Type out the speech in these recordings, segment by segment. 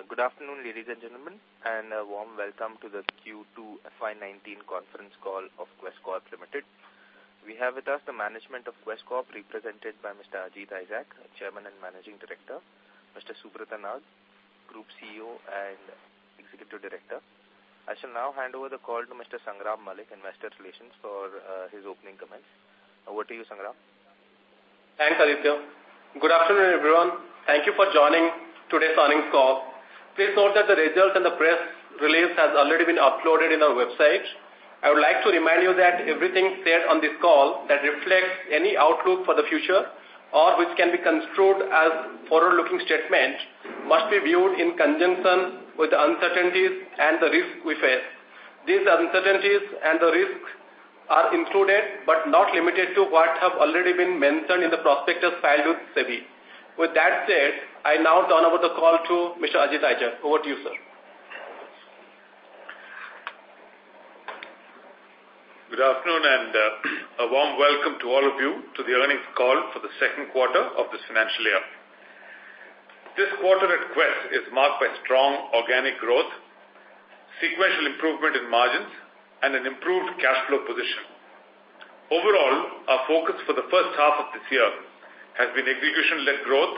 Uh, good afternoon, ladies and gentlemen, and a warm welcome to the Q2 FY19 conference call of Quess Corp Limited. We have with us the management of Quess Corp represented by Mr. Ajit Isaac, Chairman and Managing Director, Mr. Subrata Nag, Group CEO and Executive Director. I shall now hand over the call to Mr. Sangram Malik, Investor Relations, for uh, his opening comments. Over to you, Sangram. Thanks, Aditya. Good afternoon, everyone. Thank you for joining today's earnings call. Please note that the results and the press release has already been uploaded in our website. I would like to remind you that everything said on this call that reflects any outlook for the future or which can be construed as forward-looking statement must be viewed in conjunction with the uncertainties and the risks we face. These uncertainties and the risks are included but not limited to what have already been mentioned in the prospectus filed with SEBI. With that said, I now turn over the call to Mr. Ajit Ajay. Over to you, sir. Good afternoon and uh, a warm welcome to all of you to the earnings call for the second quarter of this financial year. This quarter at Quess is marked by strong organic growth, sequential improvement in margins, and an improved cash flow position. Overall, our focus for the first half of this year has been execution-led growth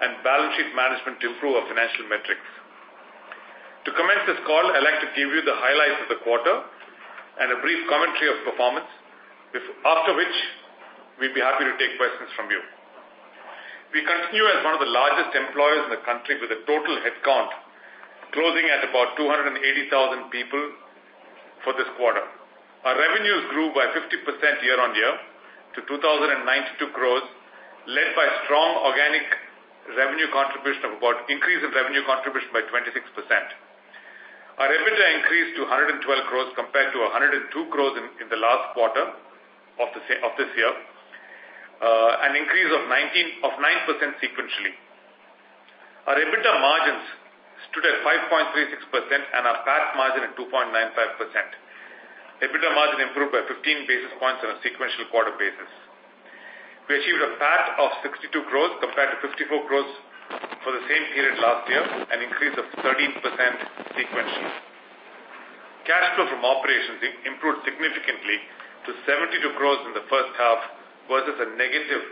and balance sheet management to improve our financial metrics. To commence this call, I'd like to give you the highlights of the quarter and a brief commentary of performance, after which we'd be happy to take questions from you. We continue as one of the largest employers in the country with a total headcount closing at about 280,000 people for this quarter. Our revenues grew by 50% year on year to 2,092 crores, led by strong organic revenue contribution of about increase in revenue contribution by 26%. Our EBITDA increased to 112 crores compared to 102 crores in, in the last quarter of, the, of this year, uh, an increase of 19 of 9% sequentially. Our EBITDA margins stood at 5.36% and our PAT margin at 2.95%. EBITDA margin improved by 15 basis points on a sequential quarter basis. We achieved a PAT of 62 crores compared to 54 crores for the same period last year, an increase of 13% sequentially. Cash flow from operations improved significantly to 72 crores in the first half versus a negative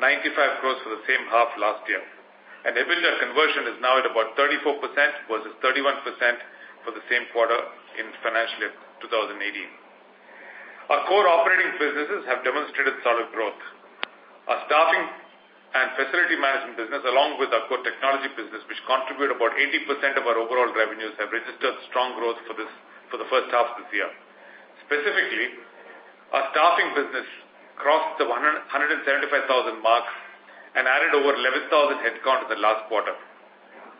95 crores for the same half last year. And EBITDA conversion is now at about 34% versus 31% for the same quarter in financial year 2018. Our core operating businesses have demonstrated solid growth. Our staffing and facility management business, along with our core technology business, which contribute about 80% of our overall revenues, have registered strong growth for this for the first half of this year. Specifically, our staffing business crossed the 175,000 mark and added over 11,000 headcount in the last quarter.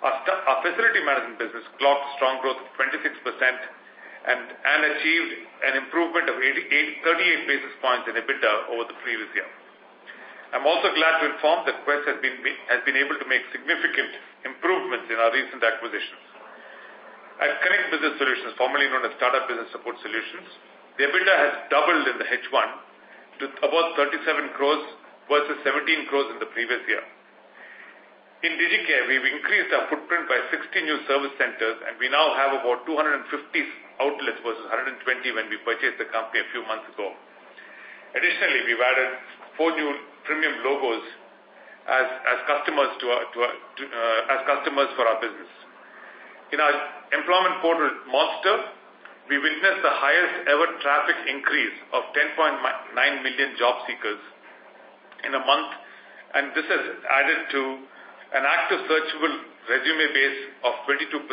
Our, our facility management business clocked strong growth of 26% and, and achieved an improvement of 88, 38 basis points in EBITDA over the previous year. I'm also glad to inform that Quess has been, has been able to make significant improvements in our recent acquisitions. At Conneqt Business Solutions, formerly known as Tata Business Support Solutions, the EBITDA has doubled in the H1 to about 37 crores versus 17 crores in the previous year. In DigiCare, we've increased our footprint by 60 new service centers and we now have about 250 outlets versus 120 when we purchased the company a few months ago. Additionally, we've added four new premium logos as, as customers to, our, to, our, to uh, as customers for our business. In our employment portal Monster, we witnessed the highest ever traffic increase of 10.9 million job seekers in a month, and this has added to an active searchable resume base of 22%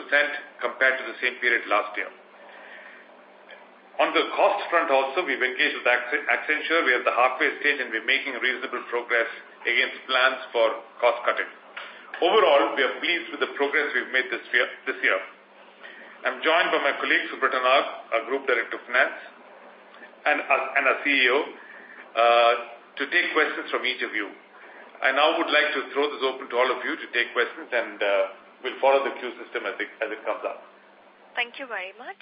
compared to the same period last year. On the cost front also, we've engaged with Accenture. We are at the halfway stage and we're making reasonable progress against plans for cost cutting. Overall, we are pleased with the progress we've made this year. This year. I'm joined by my colleague Subrata Nag, our Group Director of Finance, and, and our CEO, uh, to take questions from each of you. I now would like to throw this open to all of you to take questions and uh, we'll follow the queue system as it, as it comes up. Thank you very much.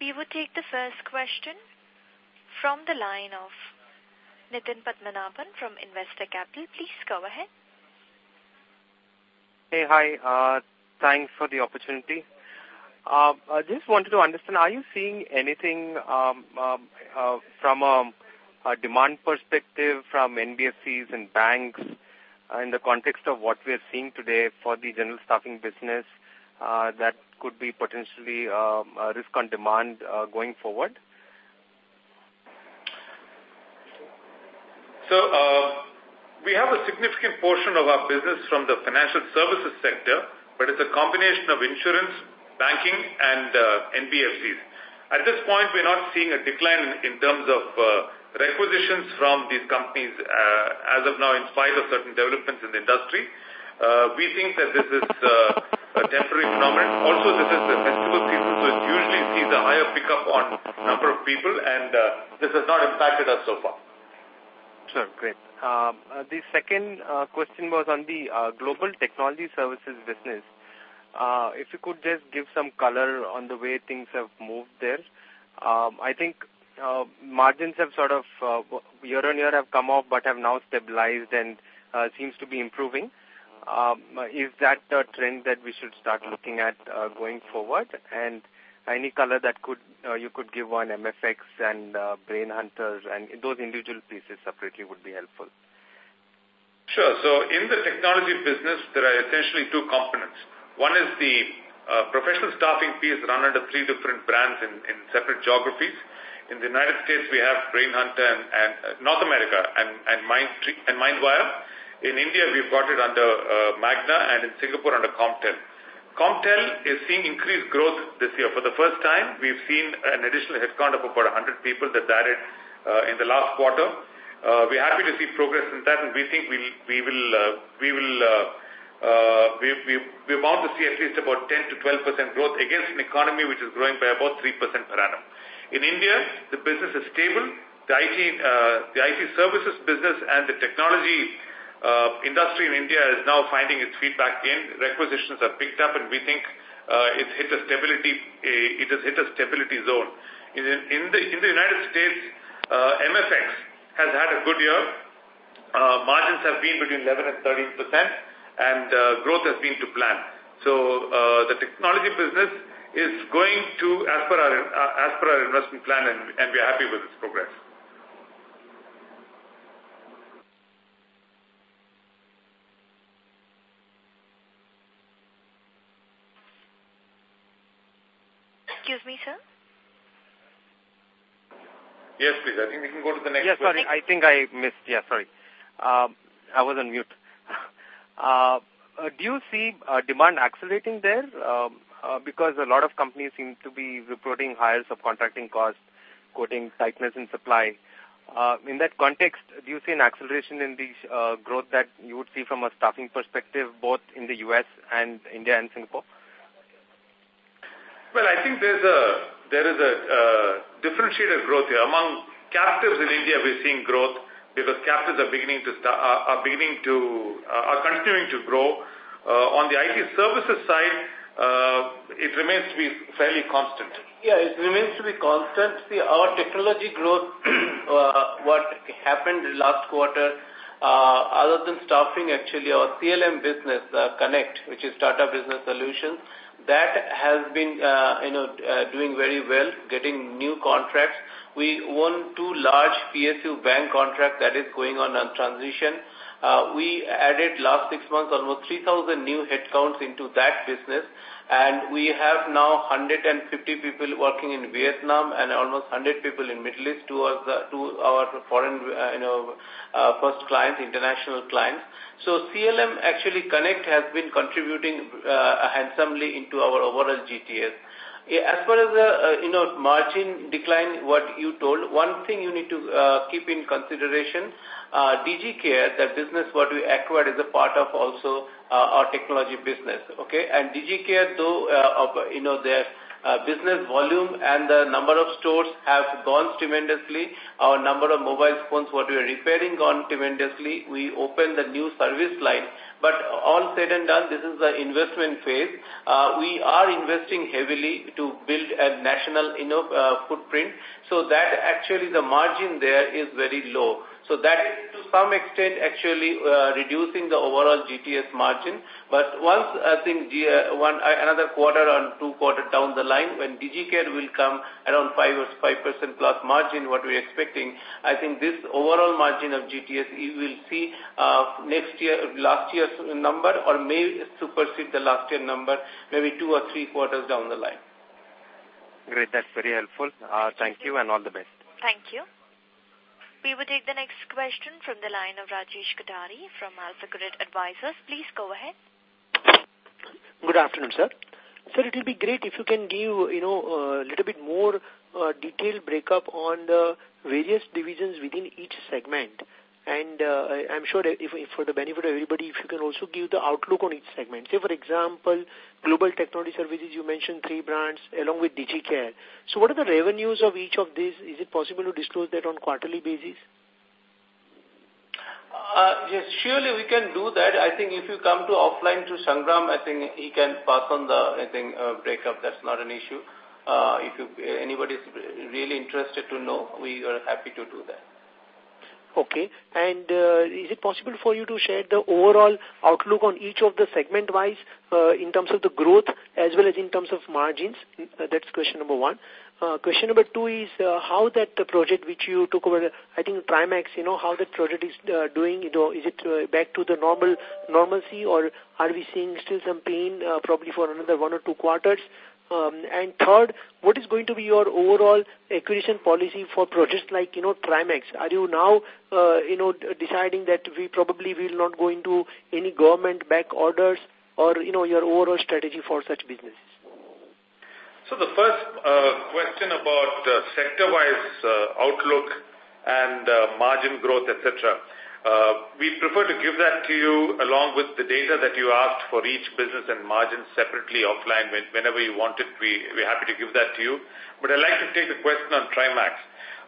We will take the first question from the line of Nitin Padmanabhan from Investec Capital. Please go ahead. Hey, hi. Uh, thanks for the opportunity. Uh, I just wanted to understand, are you seeing anything um, um, uh, from a, a, demand perspective from NBFCs and banks uh, in the context of what we are seeing today for the general staffing business uh, that could be potentially um, a risk on demand uh, going forward? So uh, we have a significant portion of our business from the financial services sector, but it's a combination of insurance, banking, and uh, NBFCs. At this point, we're not seeing a decline in terms of uh, requisitions from these companies uh, as of now in spite of certain developments in the industry. Uh, we think that this is uh, a temporary phenomenon. Also, this is the festival season, so it usually sees a higher pickup on number of people, and uh, this has not impacted us so far. Sure, great. Um, uh, the second uh, question was on the uh, global technology services business. Uh, if you could just give some color on the way things have moved there. Um, I think uh, margins have sort of uh, year on year have come off but have now stabilized and uh, seems to be improving. Um, is that a trend that we should start looking at uh, going forward? And any color that could uh, you could give on MFX and uh, Brainhunters and those individual pieces separately would be helpful. Sure. So in the technology business, there are essentially two components. One is the uh, professional staffing piece run under three different brands in, in separate geographies. In the United States, we have Brainhunter and, and uh, North America and, and, Mind, and Mindwire. In India, we've got it under uh, Magna and in Singapore under Comtel. Comtel is seeing increased growth this year. For the first time, we've seen an additional headcount of about 100 people that added uh, in the last quarter. Uh, we're happy to see progress in that, and we think we'll, we will, uh, we will we, we, we're bound to see at least about 10 to 12% growth against an economy which is growing by about 3% per annum. In India, the business is stable. The IT, the IT services business and the technology uh, industry in India is now finding its feet back in. Requisitions are picked up, and we think uh, it's hit a stability. Uh, it has hit a stability zone. In, in the in the United States, uh, MFX has had a good year. Uh, margins have been between 11 and 13 percent and uh, growth has been to plan. So uh, the technology business is going to as per our uh, as per our investment plan, and, and we are happy with its progress. Me, sir. Yes, please. I think we can go to the next Yeah, question. sorry. I think I missed. Yeah, sorry. Um, I was on mute. Uh, uh, do you see uh, demand accelerating there? Um, uh, because a lot of companies seem to be reporting higher subcontracting costs, quoting tightness in supply. Uh, in that context, do you see an acceleration in the uh, growth that you would see from a staffing perspective, both in the U.S. and India and Singapore? Well, I think there's a there is a differentiated growth here among captives in India. We're seeing growth because captives are beginning to start, are beginning to uh, are continuing to grow. Uh, on the IT services side, uh, it remains to be fairly constant. Yeah, it remains to be constant. See, our technology growth, uh, what happened last quarter, other than staffing, actually, our CLM business, Conneqt, which is Tata Business Solutions, that has been, uh, you know, uh, doing very well, getting new contracts. We won two large PSU bank contracts that is going on on transition. Uh, we added last six months almost 3,000 new headcounts into that business and we have now 150 people working in Vietnam and almost 100 people in Middle East towards the, to our foreign, uh, you know, uh, first clients, international clients. So CLM actually Conneqt has been contributing uh, handsomely into our overall GTS. As far as the uh, you know margin decline, what you told, one thing you need to uh, keep in consideration, uh, DigiCare, that business what we acquired is a part of also our technology business. Okay, and DigiCare, though uh, of, you know their uh, business volume and the number of stores have gone tremendously. Our number of mobile phones, what we are repairing gone tremendously. We opened the new service line. But all said and done, this is the investment phase. Uh, we are investing heavily to build a national you know, uh, footprint. So that actually the margin there is very low. So that is to some extent actually uh, reducing the overall GTS margin. But once I think G, uh, one uh, another quarter or two quarter down the line, when DigiCare will come around 5 or 5% plus margin, what we're expecting, I think this overall margin of GTS, you will see uh, next year, last year's number or may supersede the last year number, maybe two or three quarters down the line. Great, that's very helpful. Uh, thank you and all the best. Thank you. We will take the next question from the line of Rajesh Katari from AlphaGrid Advisors. Please go ahead. Good afternoon, sir. Sir, it will be great if you can give, you know, a little bit more uh, detailed breakup on the various divisions within each segment. And uh, I'm sure if, if for the benefit of everybody, if you can also give the outlook on each segment. Say, for example, Global Technology Services, you mentioned three brands along with DigiCare. So what are the revenues of each of these? Is it possible to disclose that on quarterly basis? Uh, yes, surely we can do that. I think if you come to offline to Sangram, I think he can pass on the I think uh, breakup. That's not an issue. Uh, if you, anybody is really interested to know, we are happy to do that. Okay. And uh, is it possible for you to share the overall outlook on each of the segment-wise uh, in terms of the growth as well as in terms of margins? Uh, that's question number one. Uh, question number two is uh, how that the project which you took over, I think Trimax, you know, how that project is uh, doing, you know, is it uh, back to the normal normalcy or are we seeing still some pain uh, probably for another one or two quarters? Um, and third, what is going to be your overall acquisition policy for projects like, you know, Trimax? Are you now, uh, you know, deciding that we probably will not go into any government back orders or, you know, your overall strategy for such businesses? So the first uh, question about uh, sector-wise uh, outlook and uh, margin growth, etc. Uh, we prefer to give that to you along with the data that you asked for each business and margins separately offline when, whenever you want it. We, we're happy to give that to you. But I'd like to take the question on Trimax.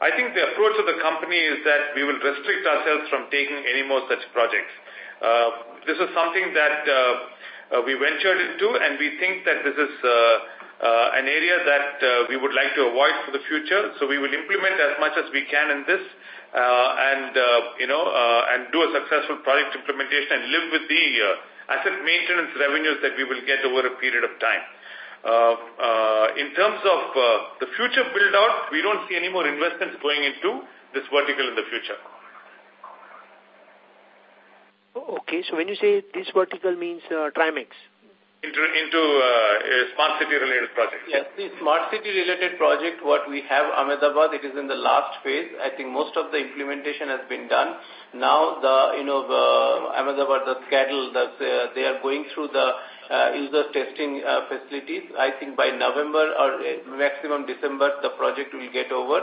I think the approach of the company is that we will restrict ourselves from taking any more such projects. Uh, this is something that uh, uh, we ventured into and we think that this is uh, uh, an area that we would like to avoid for the future. So we will implement as much as we can in this and, uh, you know, uh, and do a successful project implementation and live with the uh, asset maintenance revenues that we will get over a period of time. Uh, uh, in terms of uh, the future build-out, we don't see any more investments going into this vertical in the future. Okay, so when you say this vertical means uh, Trimax? Into into uh, smart city related projects. Yes, the smart city related project, what we have Ahmedabad, it is in the last phase. I think most of the implementation has been done. Now the you know the Ahmedabad, the schedule, the, uh, they are going through the uh, user testing uh, facilities. I think by November or uh, maximum December, the project will get over.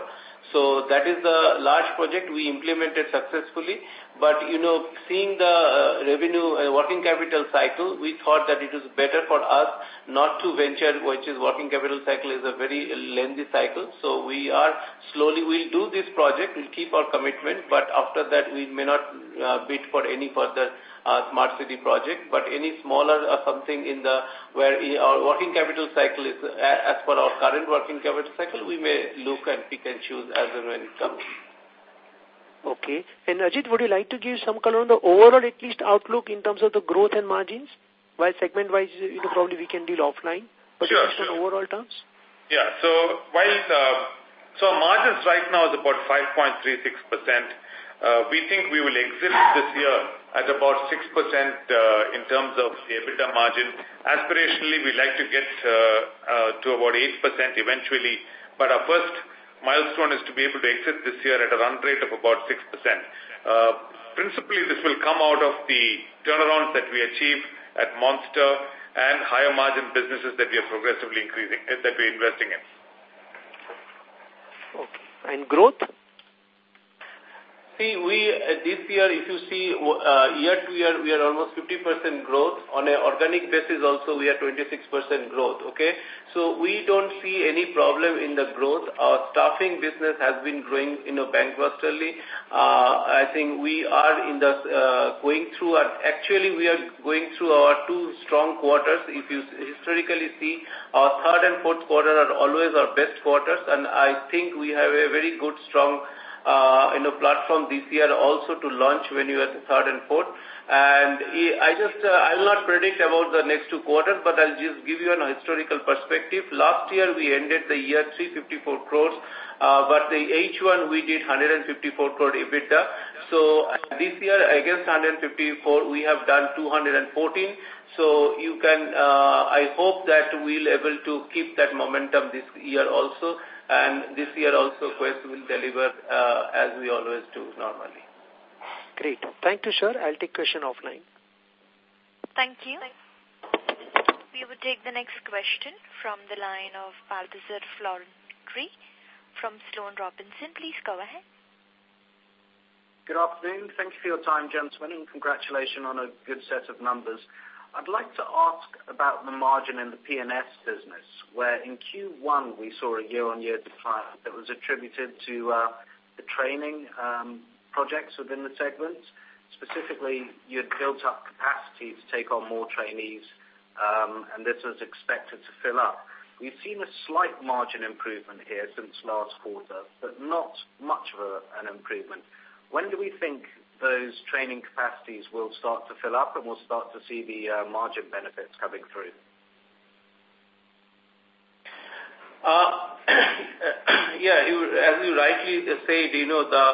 So that is the large project we implemented successfully. But, you know, seeing the uh, revenue uh, working capital cycle, we thought that it was better for us not to venture, which is working capital cycle is a very lengthy cycle. So we are slowly, we'll do this project, we'll keep our commitment, but after that we may not uh, bid for any further uh, smart city project, but any smaller or something in the, where our working capital cycle is, uh, as per our current working capital cycle, we may look and pick and choose as and when it comes. Okay. And Ajit, would you like to give some color on the overall at least outlook in terms of the growth and margins? While segment-wise, you know, probably we can deal offline. But sure, sure. on overall terms? Yeah. So while uh, so our margins right now is about 5.36%. Uh, we think we will exit this year at about 6% uh, in terms of the EBITDA margin. Aspirationally, we like to get uh, uh, to about 8% eventually, but our first milestone is to be able to exit this year at a run rate of about 6%. Uh, principally, this will come out of the turnarounds that we achieve at Monster and higher margin businesses that we are progressively increasing, that we're investing in. Okay. And growth? See, we uh, this year, if you see uh, year to year, we are almost 50% growth. On an organic basis also, we are 26% growth, okay? So we don't see any problem in the growth. Our staffing business has been growing, you know, bankbusterly. Uh, I think we are in the, going through, our, actually we are going through our two strong quarters. If you historically see, our third and fourth quarter are always our best quarters, and I think we have a very good, strong uh, you know, platform this year also to launch when you are the third and fourth. And I just, uh, I will not predict about the next two quarters, but I'll just give you an historical perspective. Last year we ended the year 354 crores, uh, but the H1 we did 154 crore EBITDA. So this year against 154 we have done 214. So you can, uh, I hope that we'll able to keep that momentum this year also and this year also Quess will deliver uh, as we always do normally. Great. Thank you, sir. I'll take question offline. Thank you. We will take the next question from the line of Balthazar Florentry from Sloane Robinson. Please go ahead. Good afternoon. Thank you for your time, gentlemen, and congratulations on a good set of numbers. I'd like to ask about the margin in the P&S business, where in Q1 we saw a year-on-year decline that was attributed to uh, the training um, projects within the segment. Specifically, you had built up capacity to take on more trainees, um, and this was expected to fill up. We've seen a slight margin improvement here since last quarter, but not much of an improvement. When do we think those training capacities will start to fill up and we'll start to see the uh, margin benefits coming through? Uh, yeah, you, as you rightly said, you know, the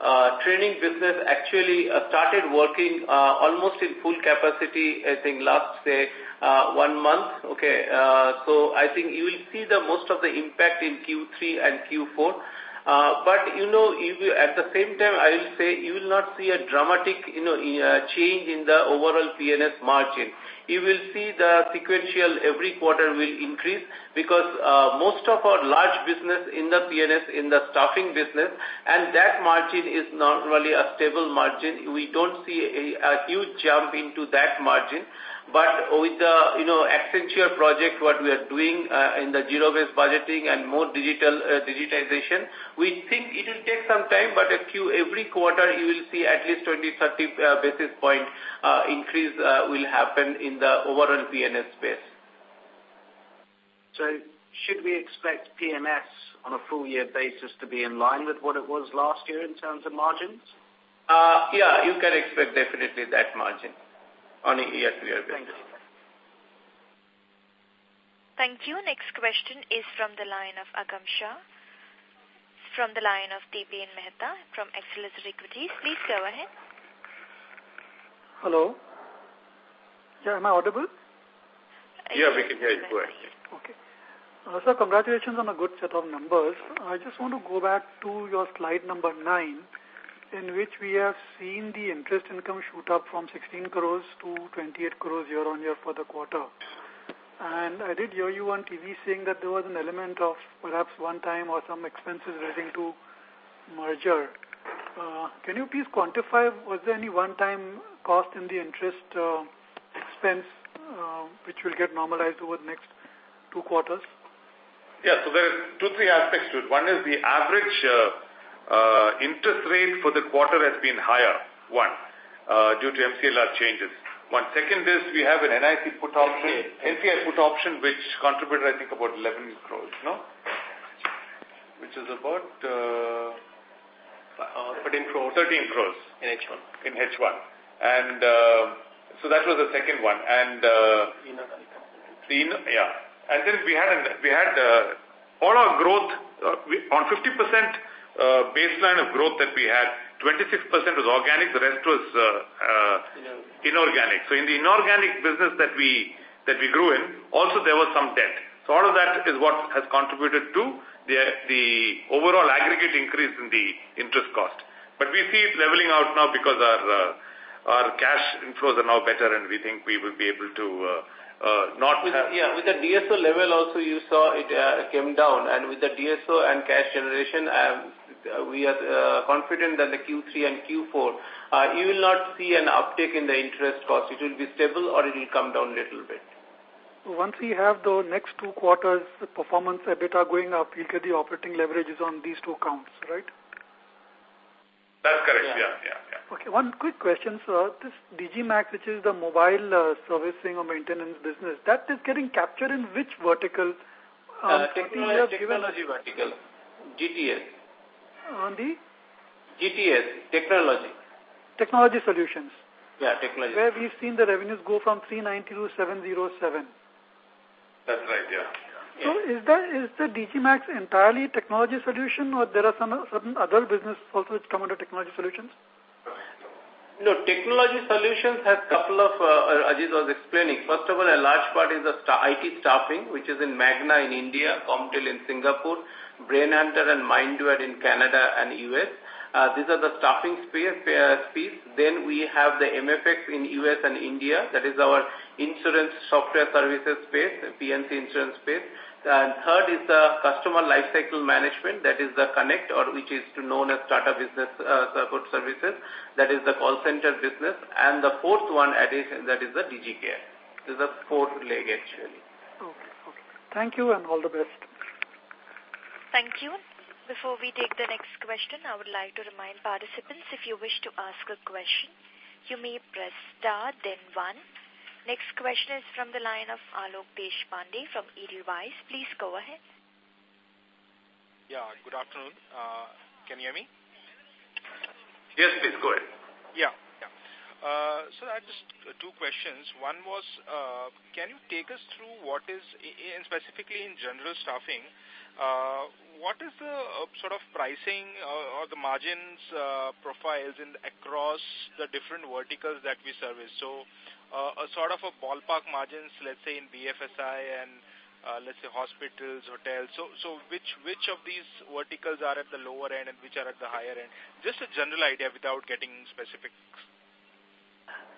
uh, training business actually uh, started working uh, almost in full capacity, I think last, say, uh, one month. Okay, uh, so I think you will see the most of the impact in Q3 and Q4. Uh, but, you know, you at the same time, I will say you will not see a dramatic, you know, uh, change in the overall P&S margin. You will see the sequential every quarter will increase because uh, most of our large business in the P&S, in the staffing business, and that margin is normally a stable margin. We don't see a, a huge jump into that margin. But with the, you know, Accenture project, what we are doing uh, in the zero-based budgeting and more digital uh, digitization, we think it will take some time, but a few, every quarter you will see at least 20, 30 uh, basis point uh, increase uh, will happen in the overall PNS space. So should we expect P&S on a full year basis to be in line with what it was last year in terms of margins? Uh, yeah, you can expect definitely that margin on a year-to-year basis. Thank you. Next question is from the line of Agam Shah, from the line of Deepen Mehta from Excellence Equities. Please go ahead. Hello. Yeah, am I audible? Yeah, we can hear you. Go ahead. Okay. Uh, sir, congratulations on a good set of numbers. I just want to go back to your slide number 9 in which we have seen the interest income shoot up from 16 crores to 28 crores year on year for the quarter. And I did hear you on TV saying that there was an element of perhaps one time or some expenses relating to merger. Uh, can you please quantify, was there any one-time cost in the interest uh, expense uh, which will get normalized over the next two quarters? Yeah, so there are two, three aspects to it. One is the average uh, interest rate for the quarter has been higher, one, uh, due to MCLR changes. One second is we have an NIC put option, NPI put option, which contributed, I think, about 11 crores, no? Which is about... Uh, uh, 13 crores. 13 crores. In H1. In H1. And uh, so that was the second one. And... Uh, the, yeah. And then we had, we had uh, all our growth, uh, we, on 50% uh, baseline of growth that we had, 26% was organic, the rest was uh, uh, inorganic. So in the inorganic business that we that we grew in, also there was some debt. So all of that is what has contributed to the the overall aggregate increase in the interest cost. But we see it leveling out now because our uh, our cash inflows are now better, and we think we will be able to uh, uh, not with. Yeah, with the DSO level also you saw it uh, came down and with the DSO and cash generation um, we are uh, confident that the Q3 and Q4 uh, you will not see an uptick in the interest cost. It will be stable or it will come down a little bit. Once we have the next two quarters performance EBITDA going up, we'll get the operating leverages on these two counts, right? That's correct, yeah, yeah, yeah. yeah. Okay, one quick question, sir. This DigiMax, which is the mobile uh, servicing or maintenance business, that is getting captured in which vertical? Um, uh, technology, technology vertical, GTS. On the? GTS, technology. Technology solutions. Yeah, technology. Where we've seen the revenues go from 390 to 707. That's right, yeah. So is that is the DigiMax entirely technology solution or there are some certain other businesses also which come under technology solutions? No, technology solutions has couple of, uh, Ajit was explaining. First of all, a large part is the IT staffing, which is in Magna in India, Comtel in Singapore, Brainhunter and Mindwire in Canada and US. Uh, these are the staffing space, uh, piece. Then we have the MFX in US and India. That is our insurance software services space, P&C insurance space. And third is the customer lifecycle management, that is the Conneqt, or which is known as Tata Business uh, Support Services, that is the call center business. And the fourth one addition, that is the DigiCare. This is the fourth leg actually. Okay, okay. Thank you and all the best. Thank you. Before we take the next question, I would like to remind participants if you wish to ask a question, you may press star then one Next question is from the line of Alok Deshpande from Edelweiss. Please go ahead. Yeah, good afternoon. Uh, can you hear me? Yes, please, go ahead. Yeah, yeah. Uh, so I had just uh, two questions. One was, uh, can you take us through what is, in specifically in general staffing, uh, what is the uh, sort of pricing uh, or the margins uh, profiles in across the different verticals that we service? So uh, a sort of a ballpark margins, let's say in BFSI and uh, let's say hospitals, hotels. So, so which which of these verticals are at the lower end and which are at the higher end? Just a general idea without getting specifics.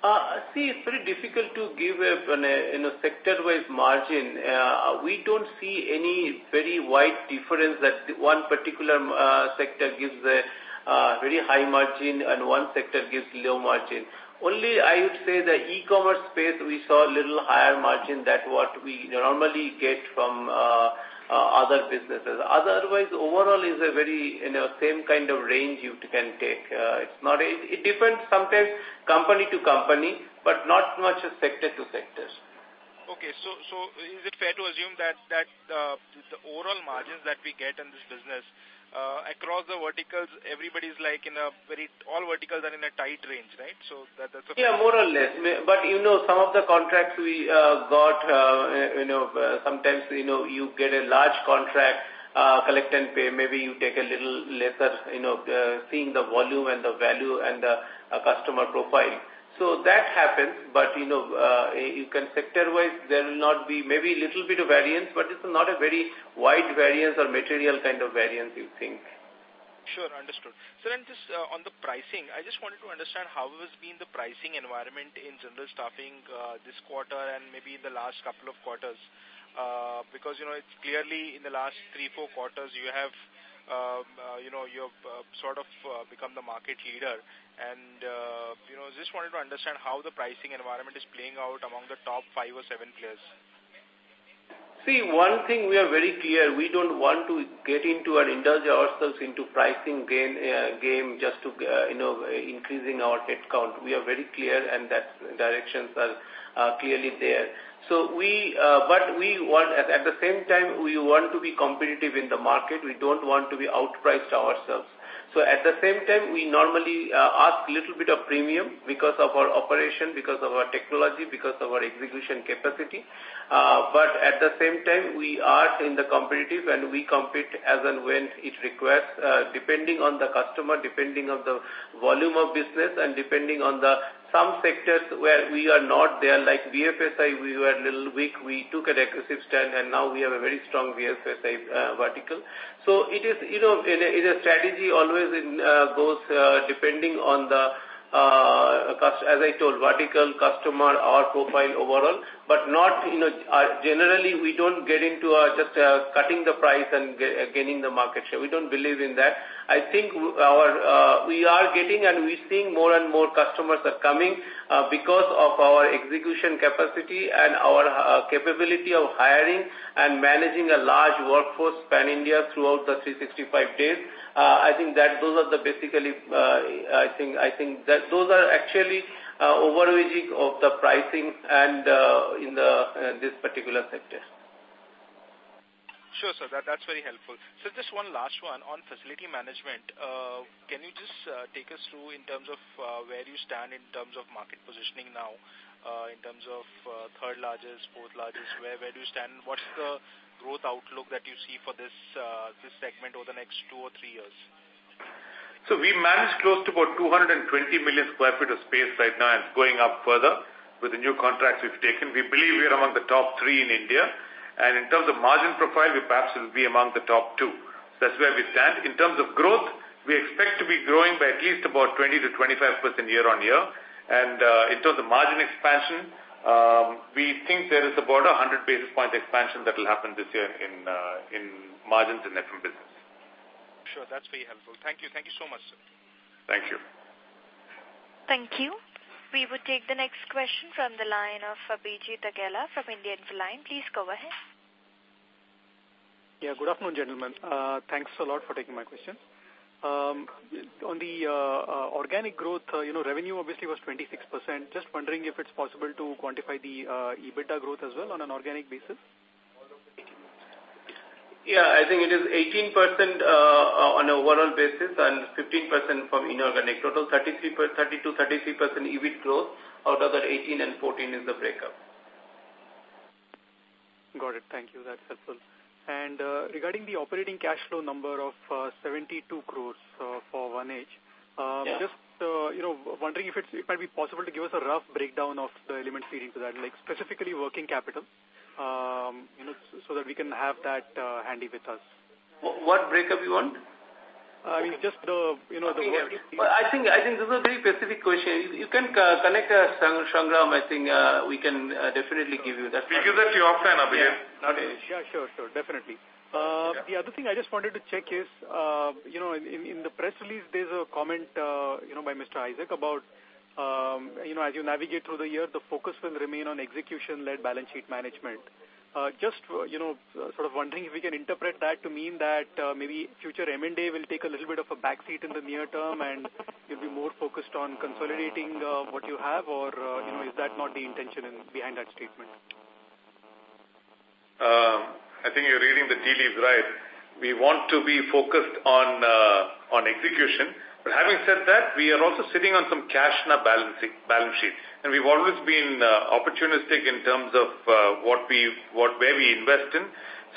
Uh, see, it's very difficult to give a, a sector-wise margin. Uh, we don't see any very wide difference that one particular uh, sector gives a uh, very high margin and one sector gives low margin. Only I would say the e-commerce space we saw a little higher margin than what we normally get from uh, uh, other businesses. Otherwise, overall is a very, you know, same kind of range you can take. Uh, it's not, it, it depends sometimes company to company, but not much sector to sector. Okay, so so is it fair to assume that that uh, the overall margins that we get in this business uh, across the verticals, everybody's like in a very, all verticals are in a tight range, right? So that, that's a Yeah, more or less. But, you know, some of the contracts we uh, got, uh, you know, uh, sometimes, you know, you get a large contract, uh, collect and pay, maybe you take a little lesser, you know, uh, seeing the volume and the value and the uh, customer profile. So that happens, but you know, uh, you can sector-wise, there will not be maybe a little bit of variance, but it's not a very wide variance or material kind of variance, you think. Sure, understood. So then just uh, on the pricing, I just wanted to understand how has been the pricing environment in general staffing uh, this quarter and maybe in the last couple of quarters. Uh, because, you know, it's clearly in the last three, four quarters you have um, uh, you know, you've sort of become the market leader. And, uh, you know, just wanted to understand how the pricing environment is playing out among the top five or seven players. See, one thing we are very clear, we don't want to get into or indulge ourselves into pricing gain, uh, game just to, uh, you know, increasing our headcount. We are very clear and that directions are clearly there. So we, uh, but we want, at, at the same time, we want to be competitive in the market. We don't want to be outpriced ourselves. So at the same time, we normally uh, ask a little bit of premium because of our operation, because of our technology, because of our execution capacity. Uh, but at the same time, we are in the competitive and we compete as and when it requires, uh, depending on the customer, depending on the volume of business and depending on the some sectors where we are not there, like BFSI, we were a little weak. We took an aggressive stand, and now we have a very strong BFSI uh, vertical. So it is, you know, in a, in a strategy always in, uh, goes uh, depending on the uh, as I told, vertical, customer, our profile overall, but not, you know, uh, generally we don't get into uh, just uh, cutting the price and gaining the market share. We don't believe in that. I think our uh, we are getting and we're seeing more and more customers are coming uh, because of our execution capacity and our uh, capability of hiring and managing a large workforce pan-India throughout the 365 days. Uh, I think that those are the basically, uh, I think, I think that those are actually uh, overweighting of the pricing and uh, in the uh, this particular sector. Sure, sir. That, that's very helpful. So just one last one on facility management. Uh, can you just uh, take us through in terms of uh, where you stand in terms of market positioning now, uh, in terms of uh, third largest, fourth largest, where, where do you stand? What's the growth outlook that you see for this, uh, this segment over the next two or three years? So we manage close to about 220 million square feet of space right now and going up further with the new contracts we've taken. We believe we're among the top three in India and in terms of margin profile, we perhaps will be among the top two. So that's where we stand. In terms of growth, we expect to be growing by at least about 20 to 25% year on year. And uh, in terms of margin expansion, um, we think there is about a 100 basis point expansion that will happen this year in, uh, in margins in FM business. Sure, that's very helpful. Thank you. Thank you so much, sir. Thank you. Thank you. We would take the next question from the line of Abhijit Akella from India Infoline. Please go ahead. Yeah, good afternoon, gentlemen. Uh, thanks a lot for taking my question. Um, on the uh, uh, organic growth, uh, you know, revenue obviously was 26%. Just wondering if it's possible to quantify the uh, EBITDA growth as well on an organic basis. Yeah, I think it is 18% uh, on an overall basis and 15% from inorganic. Total 33 30 to 33% EBIT growth. Out of that, 18 and 14 is the breakup. Got it. Thank you. That's helpful. And uh, regarding the operating cash flow number of uh, 72 crores uh, for 1H, um, yeah. just uh, you know, wondering if it's, it might be possible to give us a rough breakdown of the elements leading to that, like specifically working capital, um, you know, so that we can have that uh, handy with us. What breakup you want? I mean, just the, you know, the work. Well, I think, I think this is a very specific question. You, you can uh, connect uh, Sangram. I think uh, we can uh, definitely give you that. We'll give that to you offline, Abhi. Yeah. Okay. yeah, sure, sure, definitely. Uh, yeah. The other thing I just wanted to check is, uh, you know, in, in the press release, there's a comment, uh, you know, by Mr. Isaac about, um, you know, as you navigate through the year, the focus will remain on execution-led balance sheet management. Uh, just, uh, you know, uh, sort of wondering if we can interpret that to mean that uh, maybe future M&A will take a little bit of a backseat in the near term and you'll be more focused on consolidating uh, what you have or, uh, you know, is that not the intention in, behind that statement? Um, I think you're reading the tea leaves right. We want to be focused on, uh, on execution but having said that, we are also sitting on some cash in our balance, sheet. And we've always been uh, opportunistic in terms of uh, what we, what, where we invest in.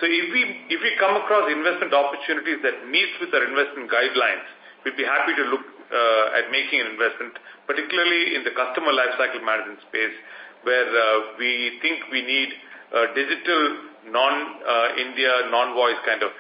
So if we, if we come across investment opportunities that meet with our investment guidelines, we'd be happy to look uh, at making an investment, particularly in the customer lifecycle management space, where we think we need a digital non-India, non-voice kind of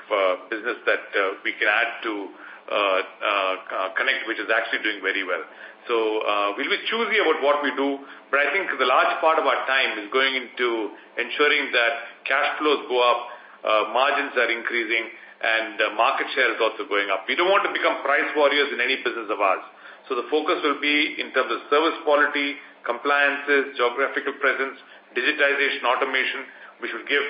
business that we can add to Conneqt, which is actually doing very well. So uh, we'll be choosy about what we do, but I think the large part of our time is going into ensuring that cash flows go up, uh, margins are increasing, and uh, market share is also going up. We don't want to become price warriors in any business of ours. So the focus will be in terms of service quality, compliances, geographical presence, digitization, automation, which will give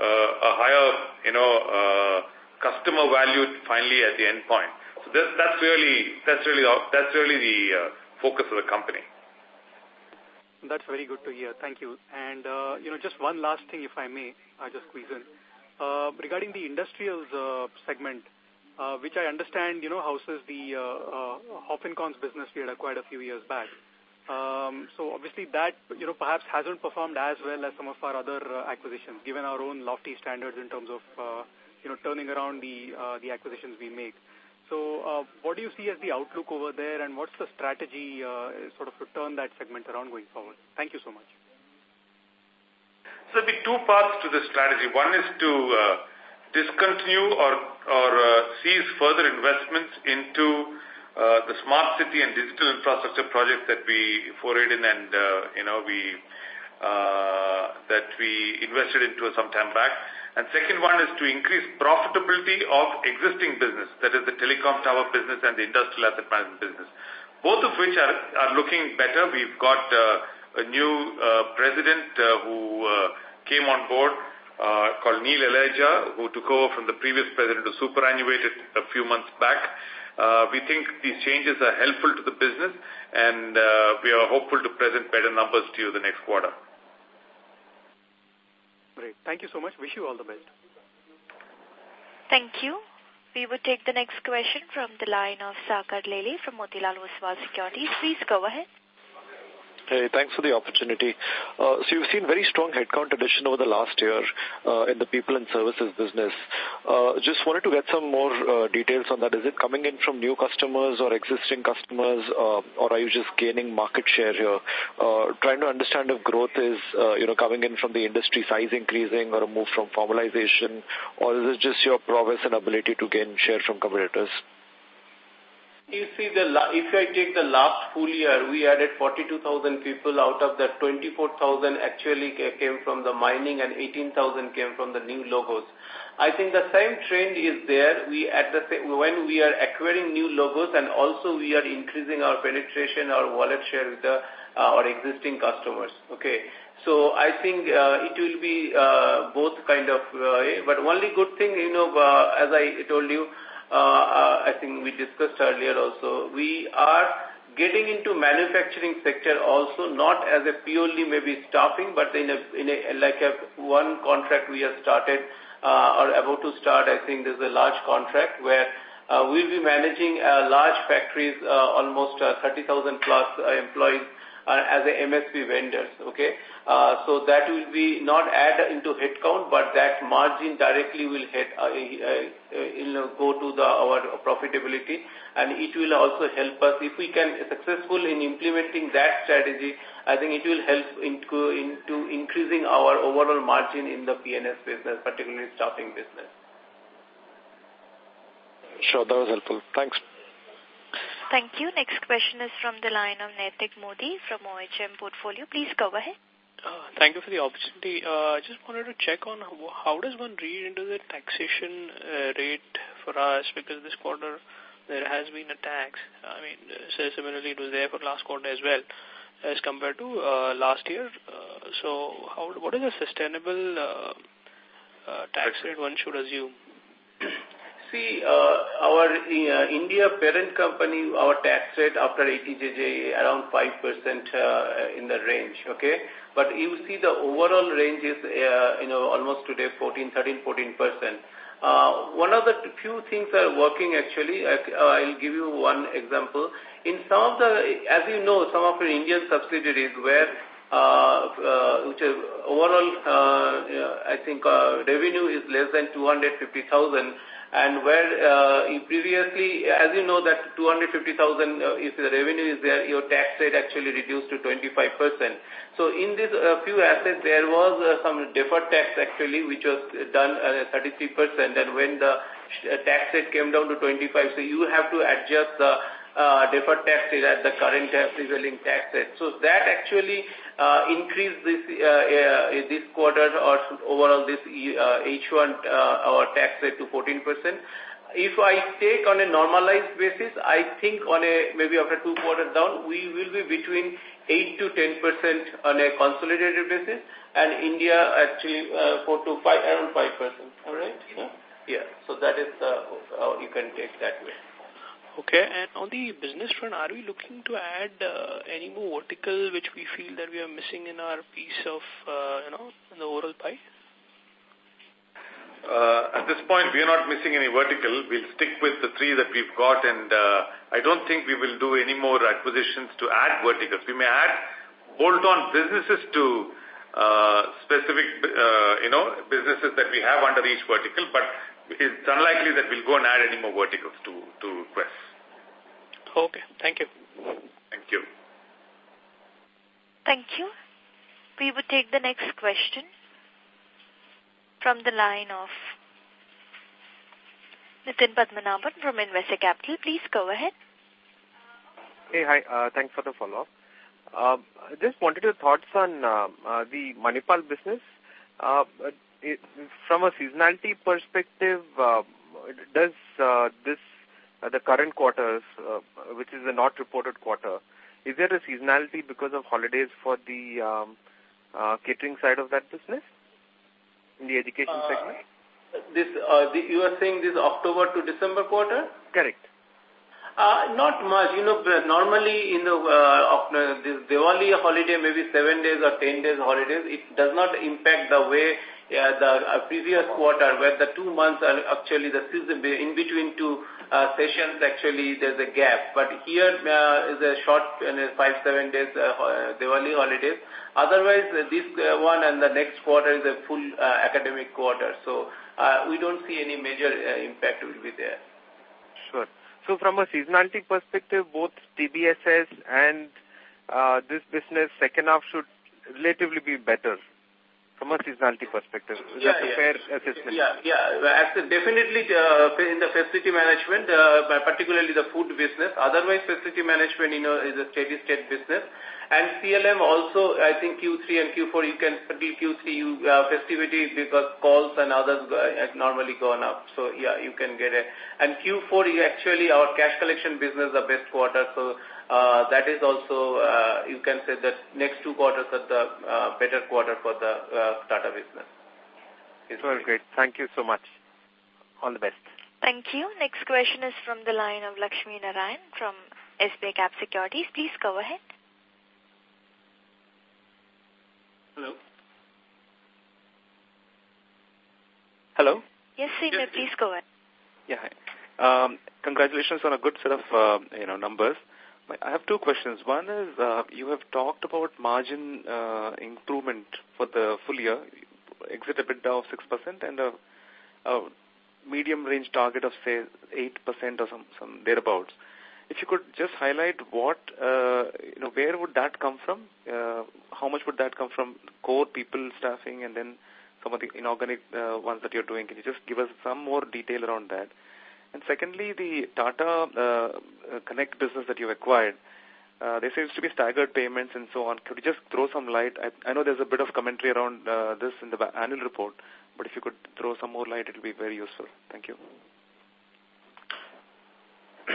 uh, a higher, you know, uh, customer value finally at the end point. So this, that's really that's really that's really the uh, focus of the company. That's very good to hear. Thank you. And uh, you know, just one last thing, if I may, I just squeeze in uh, regarding the industrials uh, segment, uh, which I understand you know houses the uh, uh, Hofincons business we had acquired a few years back. Um, so obviously that you know perhaps hasn't performed as well as some of our other uh, acquisitions, given our own lofty standards in terms of uh, you know, turning around the, uh, the acquisitions we make. So uh, what do you see as the outlook over there and what's the strategy uh, sort of to turn that segment around going forward? Thank you so much. So there'll be two parts to the strategy. One is to discontinue or, or cease further investments into the smart city and digital infrastructure projects that we forayed in and, you know, we, that we invested into some time back. And second one is to increase profitability of existing business, that is the telecom tower business and the industrial asset management business, both of which are, are looking better. We've got uh, a new uh, president uh, who uh, came on board uh, called Neil Elijah, who took over from the previous president who superannuated a few months back. Uh, we think these changes are helpful to the business and we are hopeful to present better numbers to you the next quarter. Great. Thank you so much. Wish you all the best. Thank you. We would take the next question from the line of Sagar Lele from Motilal Oswal Securities. Please go ahead. Hey, thanks for the opportunity. Uh, so you've seen very strong headcount addition over the last year uh, in the people and services business. Uh, just wanted to get some more uh, details on that. Is it coming in from new customers or existing customers, uh, or are you just gaining market share here? Uh, trying to understand if growth is, uh, you know, coming in from the industry size increasing or a move from formalization, or is it just your prowess and ability to gain share from competitors? You see, the if I take the last full year, we added 42,000 people. Out of that, 24,000 actually came from the mining and 18,000 came from the new logos. I think the same trend is there. We at the when we are acquiring new logos and also we are increasing our penetration, our wallet share with the, uh, our existing customers. Okay. So I think uh, it will be uh, both kind of, uh, but only good thing, you know, uh, as I told you, I think we discussed earlier also, we are getting into manufacturing sector also not as a purely maybe staffing, but in a, in a like a one contract we have started uh, or about to start, I think there's a large contract where uh, we'll be managing uh, large factories, uh, almost uh, 30,000 plus uh, employees uh, as a MSP vendors. Okay, uh, so that will be not add into headcount, but that margin directly will hit, uh, uh, you go to the our profitability, and it will also help us if we can successful in implementing that strategy. I think it will help into into increasing our overall margin in the P&S business, particularly staffing business. Sure, that was helpful. Thanks. Thank you. Next question is from the line of Naitik Modi from OHM Portfolio. Please go ahead. Uh, thank you for the opportunity. I uh, just wanted to check on how, how does one read into the taxation uh, rate for us because this quarter there has been a tax. I mean, so similarly it was there for last quarter as well as compared to uh, last year. Uh, so how, what is a sustainable uh, uh, tax rate one should assume? See, uh, our uh, India parent company, our tax rate after 80JJ around 5% uh, in the range, okay? But you see the overall range is, you know, almost today 14, 13, 14%. Uh, one of the few things are working actually, I, I'll give you one example. In some of the, as you know, some of our Indian subsidiaries where uh, uh, which is overall, uh, I think uh, revenue is less than 250,000 and where uh, previously, as you know, that 250,000, uh, if the revenue is there, your tax rate actually reduced to 25%. So in this uh, few assets, there was uh, some deferred tax actually, which was done uh, 33%, and when the uh, tax rate came down to 25, so you have to adjust the deferred tax rate at the current prevailing tax rate. So that actually increase this uh, uh, this quarter or overall this uh, H1 uh, our tax rate to 14%. If I take on a normalized basis, I think on a maybe after two quarters down, we will be between 8 to 10% on a consolidated basis, and India actually uh, 4 to 5, around 5%. All right? Yeah. yeah. So that is the, uh, you can take that way. Okay, and on the business front, are we looking to add uh, any more vertical which we feel that we are missing in our piece of, uh, you know, in the overall pie? Uh, at this point, we are not missing any vertical. We'll stick with the three that we've got, and I don't think we will do any more acquisitions to add verticals. We may add bolt-on businesses to specific, you know, businesses that we have under each vertical, but it's unlikely that we'll go and add any more verticals to, to Quess. Okay. Thank you. Thank you. Thank you. We would take the next question from the line of Nitin Padmanabhan from Investec Capital. Please go ahead. Hey, hi. Uh, thanks for the follow-up. Uh, just wanted your thoughts on uh, uh, the Manipal business. Uh, it, from a seasonality perspective, uh, does uh, this uh, the current quarters, uh, which is the not reported quarter, is there a seasonality because of holidays for the um, uh, catering side of that business in the education uh, segment? This, uh, the, you are saying this October to December quarter? Correct. Uh, not much. You know, normally in the uh, this Diwali holiday, maybe seven days or ten days holidays, it does not impact the way yeah, the uh, previous quarter, where the two months are actually the season in between two uh, sessions. Actually, there's a gap. But here uh, is a short uh, five seven days uh, Diwali holidays. Otherwise, uh, this uh, one and the next quarter is a full uh, academic quarter. So uh, we don't see any major uh, impact will be there. Sure. So from a seasonality perspective, both TBSS and uh, this business second half should relatively be better from a seasonality perspective. Is yeah, that yeah. a fair assessment? Yeah, yeah. definitely uh, in the facility management, uh, particularly the food business. Otherwise, facility management, you know, is a steady state business. And CLM also, I think Q3 and Q4, you can, until Q3, you, uh, festivity because calls and others go, have normally gone up. So, yeah, you can get it. And Q4 is actually our cash collection business, the best quarter. So, uh, that is also, uh, you can say that next two quarters are the uh, better quarter for the uh, Tata business. It's Well, great. Thank you so much. All the best. Thank you. Next question is from the line of Lakshmi Narayan from SBI Cap Securities. Please go ahead. Hello. Hello? Yes, sir, yes. please go ahead. Yeah, hi. Um, congratulations on a good set of, uh, you know, numbers. I have two questions. One is, uh, you have talked about margin uh, improvement for the full year, exit EBITDA of 6% and a, a medium range target of, say, 8% or some, some thereabouts. If you could just highlight what, uh, you know, where would that come from? Uh, how much would that come from core people staffing and then some of the inorganic uh, ones that you're doing? Can you just give us some more detail around that? And secondly, the Tata uh, uh Conneqt business that you acquired, uh, there seems to be staggered payments and so on. Could you just throw some light? I, I know there's a bit of commentary around uh, this in the annual report, but if you could throw some more light, it will be very useful. Thank you.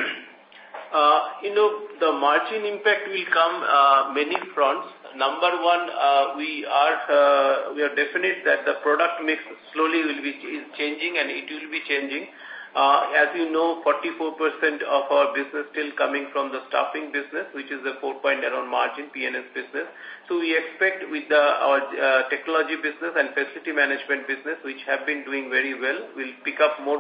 Uh, you know, the margin impact will come uh, many fronts. Number one, uh, we are uh, we are definite that the product mix slowly will be is changing and it will be changing. Uh, as you know, 44% of our business still coming from the staffing business, which is the 4-point around margin P&S business. So we expect with the, our uh, technology business and facility management business, which have been doing very well, will pick up more,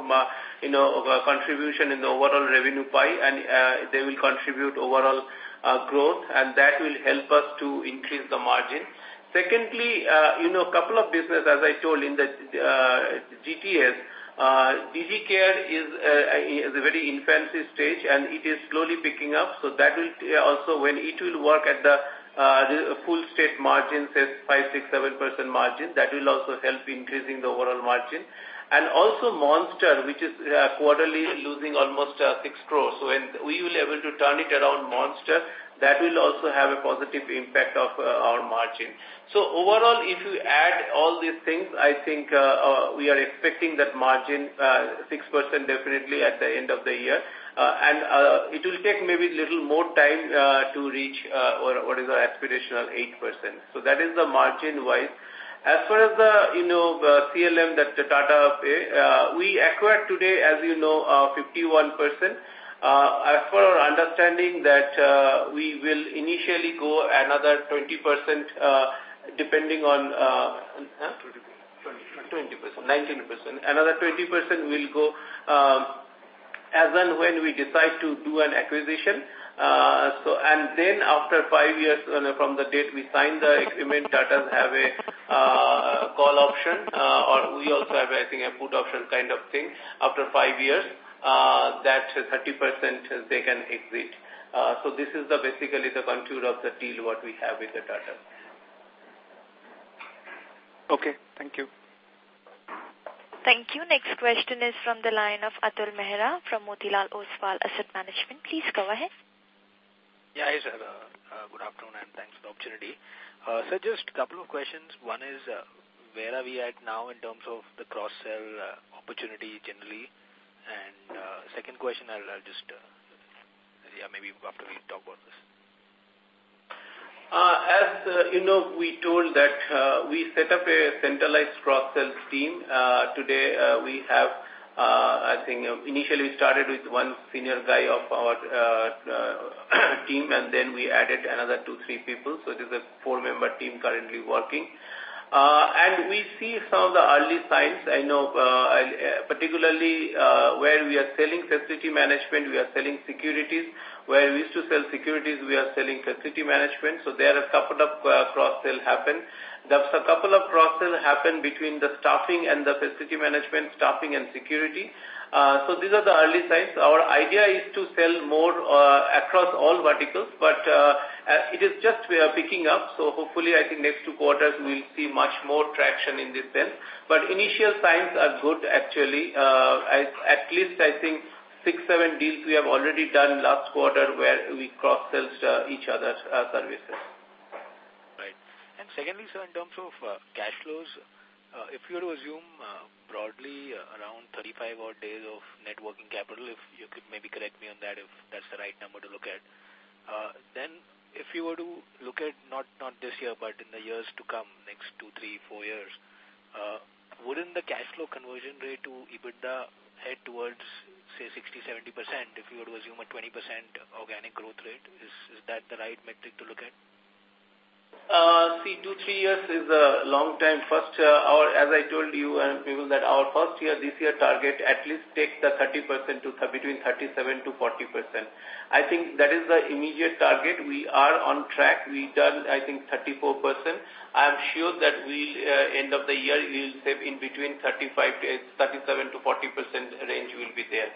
you know, contribution in the overall revenue pie, and uh, they will contribute overall uh, growth, and that will help us to increase the margin. Secondly, uh, you know, a couple of business, as I told in the uh, GTS, uh, Care is, uh, is a very infancy stage and it is slowly picking up. So that will also, when it will work at the uh, full state margin, say 5, 6, 7% margin, that will also help increasing the overall margin. And also Monster, which is uh, quarterly losing almost uh, 6 crores. So when we will be able to turn it around Monster, that will also have a positive impact of uh, our margin. So overall, if you add all these things, I think uh, uh, we are expecting that margin 6% uh, definitely at the end of the year. Uh, and uh, it will take maybe little more time to reach or what is our aspirational 8%. So that is the margin-wise. As far as the, you know, uh, CLM that Tata Pay, uh, we acquired today, as you know, uh, 51%. Uh, as per our understanding that uh, we will initially go another 20% uh, depending on uh, 20%, 19%. Another 20% will go um, as and when we decide to do an acquisition. Uh, so and then after five years from the date we sign the agreement, Tata have a uh, call option, uh, or we also have I think a put option kind of thing after five years that 30% they can exit. Uh, so this is the basically the contour of the deal what we have with the Tata. Okay, thank you. Thank you. Next question is from the line of Atul Mehra from Motilal Oswal Asset Management. Please go ahead. Yeah, hi, sir. Uh, uh, good afternoon and thanks for the opportunity. Uh, sir, just a couple of questions. One is, uh, where are we at now in terms of the cross-sell uh, opportunity generally? And uh, second question, I'll, I'll just, uh, yeah, maybe after we talk about this. Uh, as uh, you know, we told that uh, we set up a centralized cross-sell team. Uh, today uh, we have, uh, I think, uh, initially we started with one senior guy of our uh, uh, team and then we added another two, three people. So it is a four-member team currently working. Uh, and we see some of the early signs, I know, uh, uh, particularly uh, where we are selling facility management, we are selling securities. Where we used to sell securities, we are selling facility management. So there are a couple of uh, cross-sell happen. There's a couple of cross-sell happen between the staffing and the facility management, staffing and security. Uh, so these are the early signs. Our idea is to sell more uh, across all verticals, but uh, it is just we are picking up. So hopefully, I think next two quarters we'll see much more traction in this sense. But initial signs are good actually. Uh, I, at least I think six, seven deals we have already done last quarter where we cross-sell uh, each other's uh, services. Right. And secondly, sir, in terms of uh, cash flows, uh, if you were to assume uh, broadly uh, around 35 odd days of net working capital, if you could maybe correct me on that if that's the right number to look at, uh, then if you were to look at not not this year but in the years to come, next two, three, four years, uh, wouldn't the cash flow conversion rate to EBITDA head towards say 60-70% if you were to assume a 20% organic growth rate? Is, is that the right metric to look at? Uh, see, two, three years is a long time. First, uh, our, as I told you and people that our first year, this year target, at least take the 30% to th between 37 to 40%. I think that is the immediate target. We are on track. We done, I think, 34%. I am sure that we'll, uh, end of the year, we'll save in between 35 to 37 to 40% range will be there.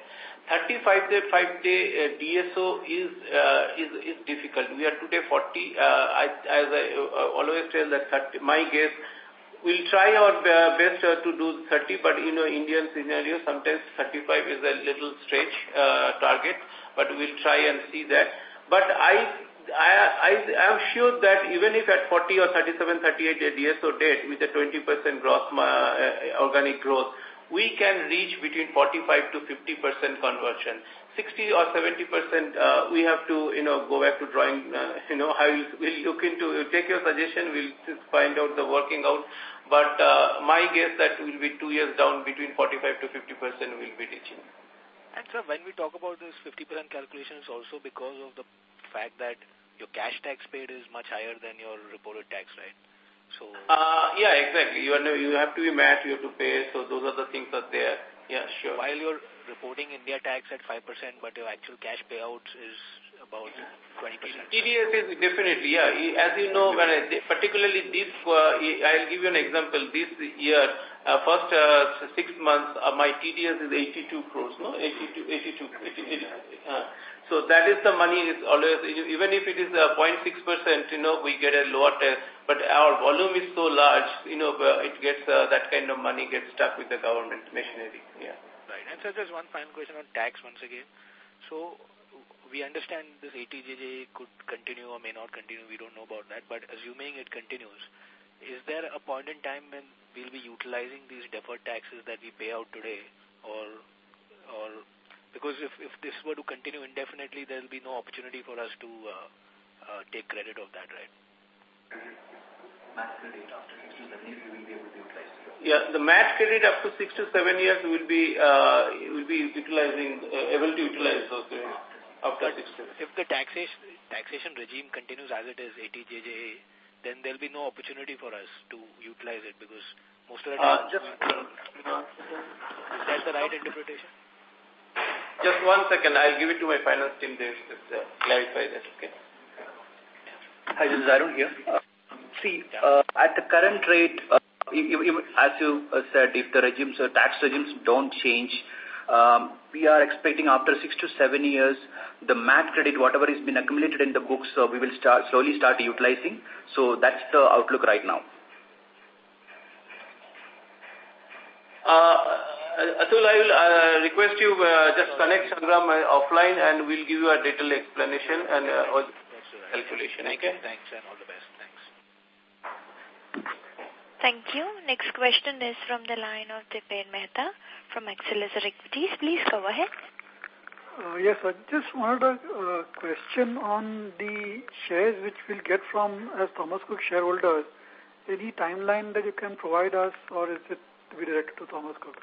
35 day, 5 day uh, DSO is, uh, is, is difficult. We are today 40. Uh, I, as I uh, always tell that 30, my guess, we'll try our uh, best uh, to do 30, but you know, Indian scenario, sometimes 35 is a little stretch target, but we'll try and see that. But I I, I am sure that even if at 40 or 37, 38 DSO date with a 20% gross organic growth, we can reach between 45 to 50% conversion. 60 or 70 percent, uh, we have to, you know, go back to drawing, uh, you know, I will we'll look into, take your suggestion, we'll find out the working out. But uh, my guess that will be two years down between 45 to 50 percent will be reaching. And sir, when we talk about this 50 percent calculation, it's also because of the fact that your cash tax paid is much higher than your reported tax, right? So uh, yeah, exactly. You are you have to be matched, you have to pay. So those are the things that there. Yeah, sure. While you're reporting India tax at 5%, but your actual cash payouts is about 20%. TDS is definitely, yeah. As you know, when I, particularly this, uh, I'll give you an example. This year, uh, first uh, six months, uh, my TDS is 82 crores, no? 82, 82, 82 uh, so that is the money is always, even if it is 0.6%, you know, we get a lower but our volume is so large, you know, it gets, uh, that kind of money gets stuck with the government machinery. Yeah. Right. And so there's one final question on tax once again. So we understand this 80JJ could continue or may not continue. We don't know about that. But assuming it continues, is there a point in time when we'll be utilizing these deferred taxes that we pay out today or or because if, if this were to continue indefinitely, there will be no opportunity for us to uh, uh, take credit of that, right? Yeah, the MAT credit up to six to seven years will be uh, will be utilizing uh, able to utilize those credits after six to If the taxation taxation regime continues as it is, 80JJ, then there will be no opportunity for us to utilize it because most of the time. Uh, just, is that the right interpretation? Just one second. I'll give it to my finance team there to uh, clarify that. Okay. Hi, this is Arun here. Uh, see, uh, at the current rate, uh, as you uh, said, if the regimes, uh, tax regimes don't change, um, we are expecting after six to seven years, the MAT credit, whatever has been accumulated in the books, uh, we will start slowly start utilizing. So that's the outlook right now. Uh, Atul, I will uh, request you uh, just connect Sangram uh, offline and we'll give you a detailed explanation. And uh, calculation. Thank okay? Thanks and all the best. Thanks. Thank you. Next question is from the line of Dipen Mehta from Accelerator Equities. Please go ahead. Uh, yes, I just wanted a uh, question on the shares which we'll get from as Thomas Cook shareholders. Any timeline that you can provide us or is it to be directed to Thomas Cook?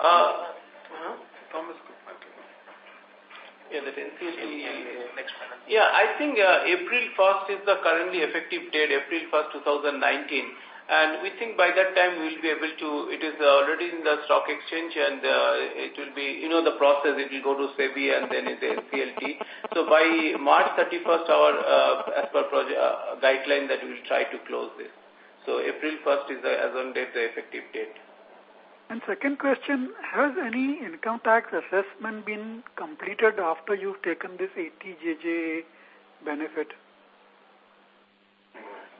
Uh, Thomas Cook. Yeah, I think uh, April 1st is the currently effective date, April 1st, 2019. And we think by that time we will be able to, it is already in the stock exchange and uh, it will be, you know, the process, it will go to SEBI and then it's NCLT. So by March 31st, our, uh, as per project, uh, guideline that we will try to close this. So April 1st is the, as on date, the effective date. And second question, has any income tax assessment been completed after you've taken this 80JJ benefit?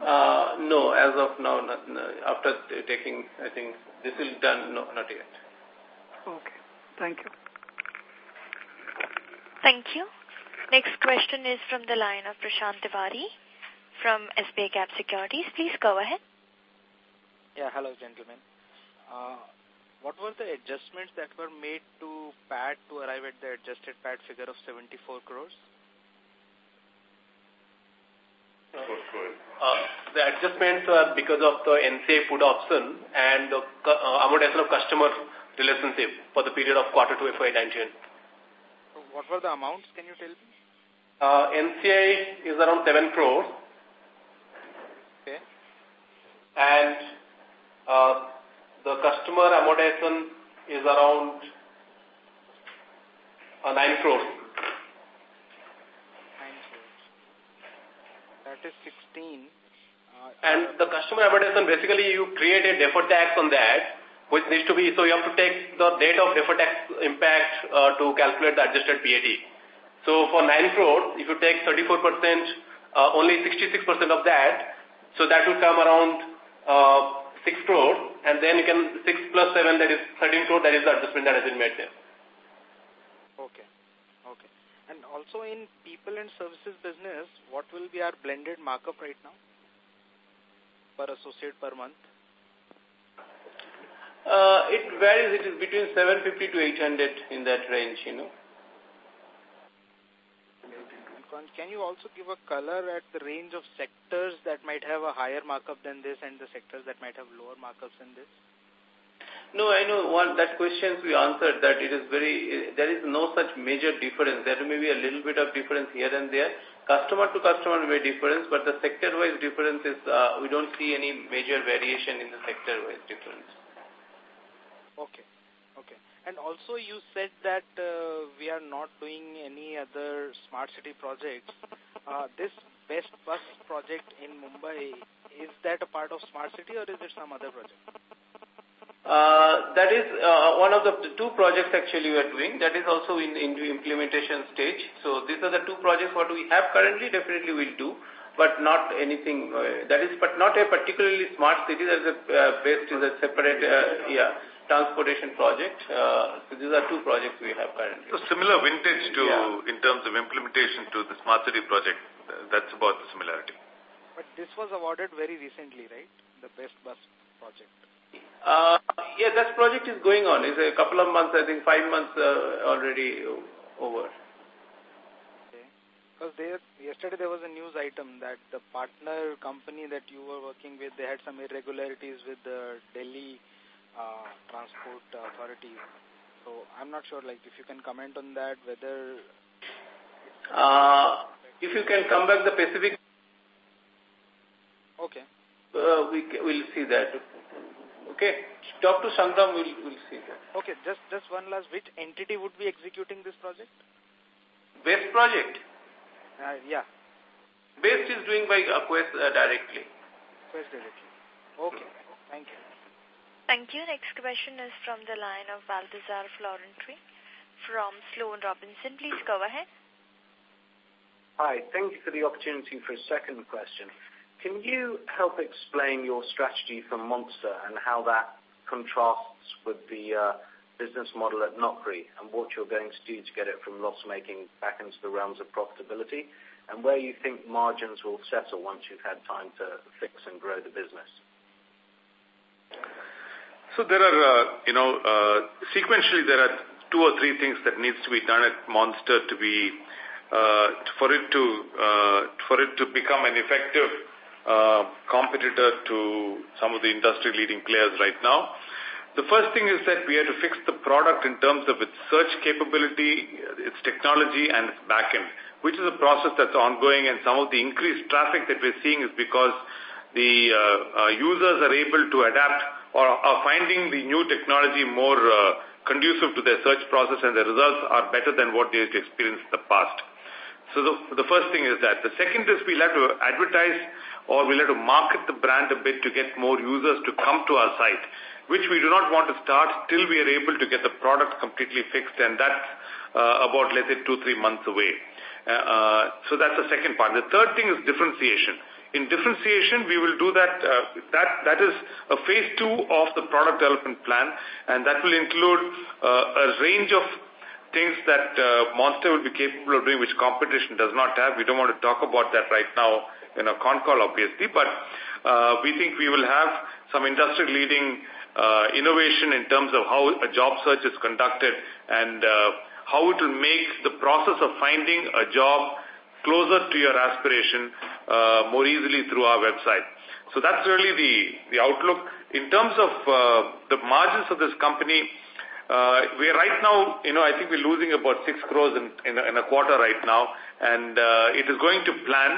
Uh, no, as of now, not, no, after taking, I think this is done, no, not yet. Okay, thank you. Thank you. Next question is from the line of Prashant Tiwari from SBI Cap Securities. Please go ahead. Yeah, hello gentlemen. Uh, what were the adjustments that were made to PAT to arrive at the adjusted PAT figure of 74 crores? Uh, the adjustments are because of the NCA put option and the uh, amortization of customer relationship for the period of quarter two FY19. What were the amounts? Can you tell me? Uh, NCA is around 7 crores. Okay. And uh, the customer amortization is around uh, 9 crores. 9 crores. That is 16. Uh, and the customer amortization, basically you create a deferred tax on that, which needs to be, so you have to take the date of deferred tax impact uh, to calculate the adjusted PAT. So for 9 crores, if you take 34%, uh, only 66% of that, so that will come around uh, 6 crores, and then you can 6 plus 7, that is 13 crores, that is the adjustment that has been made there. Okay. Okay. And also in people and services business, what will be our blended markup right now? Per associate per month? Uh, it varies. It is between 750 to 800 in that range, you know. Can you also give a color at the range of sectors that might have a higher markup than this and the sectors that might have lower markups than this? No, I know one that questions we answered that it is very, there is no such major difference. There may be a little bit of difference here and there. Customer to customer may difference, but the sector-wise difference is, uh, we don't see any major variation in the sector-wise difference. Okay. And also you said that uh, we are not doing any other smart city projects. Uh, this Best Bus project in Mumbai, is that a part of smart city or is it some other project? Uh, that is uh, one of the two projects actually we are doing. That is also in into implementation stage. So these are the two projects what we have currently. Definitely will do, but not anything. Uh, that is, but not a particularly smart city. That is a uh, based is a separate uh, yeah transportation project. Uh, so these are two projects we have currently. So similar vintage to yeah. in terms of implementation to the smart city project. That's about the similarity. But this was awarded very recently, right? The best bus project. Uh, yeah, that project is going on. It's a couple of months, I think five months uh, already over. Okay. Because there, yesterday there was a news item that the partner company that you were working with, they had some irregularities with the Delhi uh, Transport Authority. So I'm not sure, like, if you can comment on that, whether... Uh, if you can come back the Pacific... Okay. Uh, we will see that. Okay. Talk to Sangram, we'll, we'll see that. Okay, just, just one last. Which entity would be executing this project? Best project? Uh, yeah. Best is doing by Quess uh, directly. Quess directly. Okay. Thank you. Thank you. Next question is from the line of Balthazar Florentry from Sloane Robinson. Please go ahead. Hi. Thank you for the opportunity for a second question. Can you help explain your strategy for Monster and how that contrasts with the uh, business model at Naukri and what you're going to do to get it from loss-making back into the realms of profitability, and where you think margins will settle once you've had time to fix and grow the business? So there are, uh, you know, uh, sequentially there are two or three things that needs to be done at Monster to be, uh, for it to, uh, for it to become an effective uh, competitor to some of the industry-leading players right now. The first thing is that we have to fix the product in terms of its search capability, its technology, and its backend, which is a process that's ongoing, and some of the increased traffic that we're seeing is because the uh, uh, users are able to adapt or are finding the new technology more uh, conducive to their search process, and the results are better than what they experienced in the past. So the, the first thing is that. The second is we'll have to advertise or we'll have to market the brand a bit to get more users to come to our site which we do not want to start till we are able to get the product completely fixed, and that's uh, about, let's say, two, three months away. Uh, uh, so that's the second part. The third thing is differentiation. In differentiation, we will do that. Uh, that that is a phase two of the product development plan, and that will include uh, a range of things that uh, Monster will be capable of doing, which competition does not have. We don't want to talk about that right now in a con call, obviously, but uh, we think we will have some industry-leading uh, innovation in terms of how a job search is conducted and uh, how it will make the process of finding a job closer to your aspiration uh, more easily through our website. So that's really the, the outlook. In terms of uh, the margins of this company, uh, we are right now, you know, I think we're losing about 6 crores in, in, a, in a quarter right now, and uh, it is going to plan.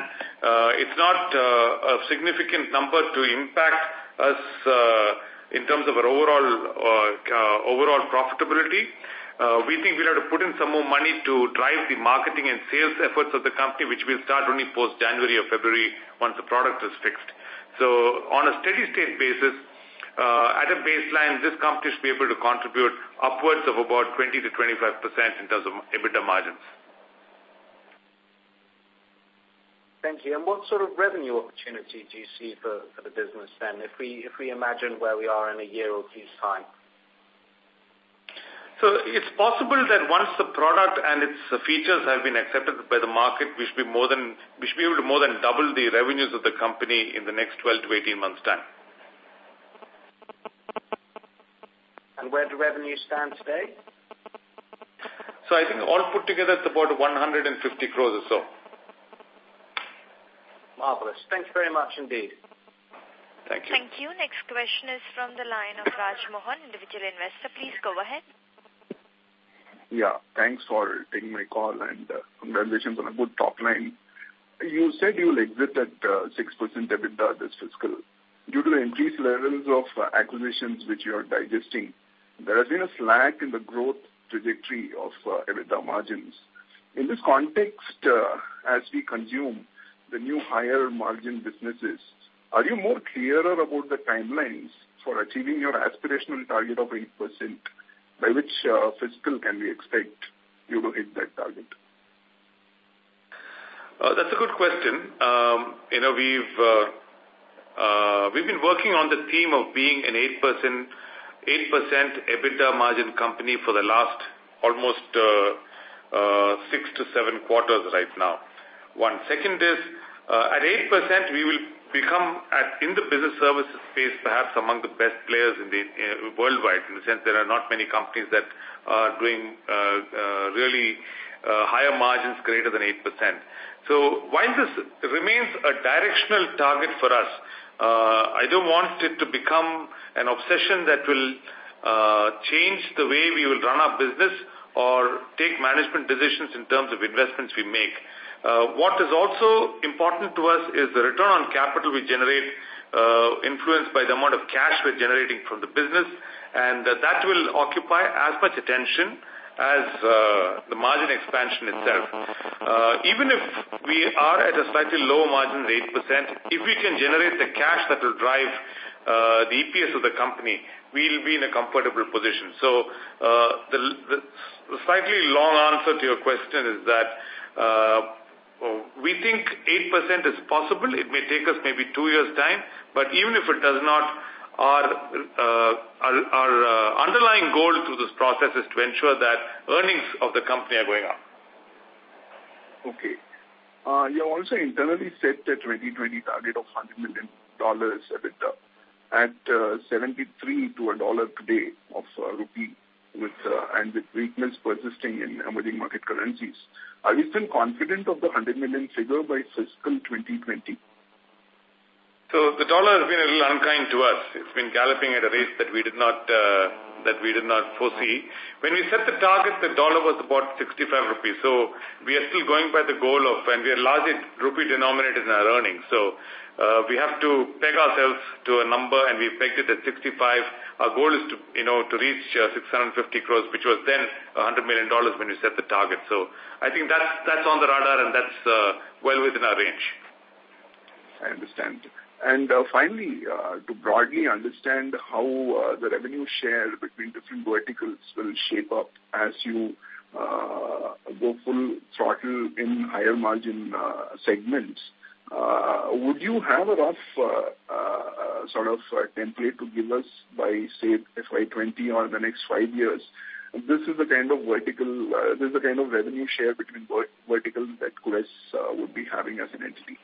Uh, it's not uh, a significant number to impact us uh, in terms of our overall uh, uh, overall profitability. Uh, we think we'll have to put in some more money to drive the marketing and sales efforts of the company, which will start only post-January or February once the product is fixed. So on a steady-state basis, uh, at a baseline, this company should be able to contribute upwards of about 20 to 25% in terms of EBITDA margins. Thank you. And what sort of revenue opportunity do you see for, for the business then, if we, if we imagine where we are in a year or two's time? So it's possible that once the product and its features have been accepted by the market, we should be more than we should be able to more than double the revenues of the company in the next 12 to 18 months' time. And where do revenues stand today? So I think all put together it's about 150 crores or so. Marvelous. Thank you very much indeed. Thank you. Thank you. Next question is from the line of Raj Mohan, individual investor. Please go ahead. Yeah, thanks for taking my call and uh, congratulations on a good top line. You said you'll exit at uh, 6% EBITDA this fiscal. Due to the increased levels of uh, acquisitions which you are digesting, there has been a slack in the growth trajectory of uh, EBITDA margins. In this context, uh, as we consume the new higher margin businesses, are you more clearer about the timelines for achieving your aspirational target of 8%? By which uh, fiscal can we expect you to hit that target? Uh, that's a good question. Um, you know, we've uh, uh, we've been working on the theme of being an 8% 8% EBITDA margin company for the last almost uh, uh, six to seven quarters right now. One second is, uh, at 8%, we will become, at, in the business services space, perhaps among the best players in the uh, worldwide, in the sense there are not many companies that are doing uh, uh, really uh, higher margins greater than 8%. So while this remains a directional target for us, uh, I don't want it to become an obsession that will uh, change the way we will run our business or take management decisions in terms of investments we make. Uh, what is also important to us is the return on capital we generate uh, influenced by the amount of cash we're generating from the business and uh, that will occupy as much attention as uh, the margin expansion itself. Uh, even if we are at a slightly lower margin than 8%, if we can generate the cash that will drive uh, the EPS of the company, we'll be in a comfortable position. So uh, the, the slightly long answer to your question is that uh, we think 8% is possible. It may take us maybe two years' time, but even if it does not, our, uh, our, our uh, underlying goal through this process is to ensure that earnings of the company are going up. Okay. Uh, you also internally set a 2020 target of $100 million EBITDA at uh, 73 to a dollar today of uh, rupee with uh, and with weakness persisting in emerging market currencies. Are we still confident of the 100 million figure by fiscal 2020? So the dollar has been a little unkind to us. It's been galloping at a rate that we did not uh, that we did not foresee. When we set the target, the dollar was about 65 rupees. So we are still going by the goal of, and we are largely rupee denominated in our earnings. So uh, we have to peg ourselves to a number, and we pegged it at 65. Our goal is to, you know, to reach uh, 650 crores, which was then 100 million dollars when we set the target. So I think that's that's on the radar, and that's uh, well within our range. I understand. And uh, finally, uh, to broadly understand how uh, the revenue share between different verticals will shape up as you uh, go full throttle in higher margin uh, segments, would you have a rough uh, uh, sort of uh, template to give us by, say, FY20 or the next five years? This is the kind of vertical, uh, this is the kind of revenue share between verticals that Quess uh, would be having as an entity.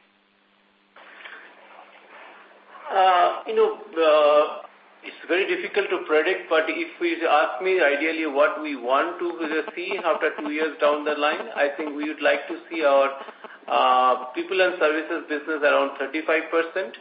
Uh, you know, uh, it's very difficult to predict, but if we ask me ideally what we want to see after two years down the line, I think we would like to see our uh, people and services business around 35%,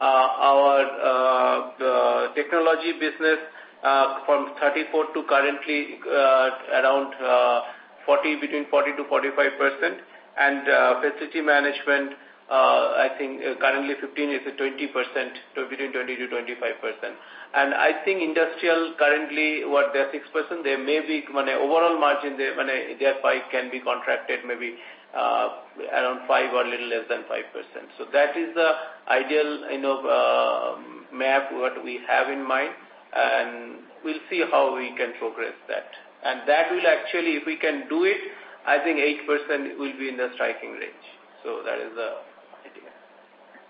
uh, our uh, technology business uh, from 34 to currently uh, around uh, 40, between 40 to 45%, and uh, facility management uh, I think uh, currently 15 is a 20 percent, to between 20 to 25 percent. And I think industrial currently what they're 6 percent, they may be when overall margin they when their 5 can be contracted maybe uh, around 5 or little less than 5 percent. So that is the ideal you know uh, map what we have in mind, and we'll see how we can progress that. And that will actually, if we can do it, I think 8 percent will be in the striking range. So that is the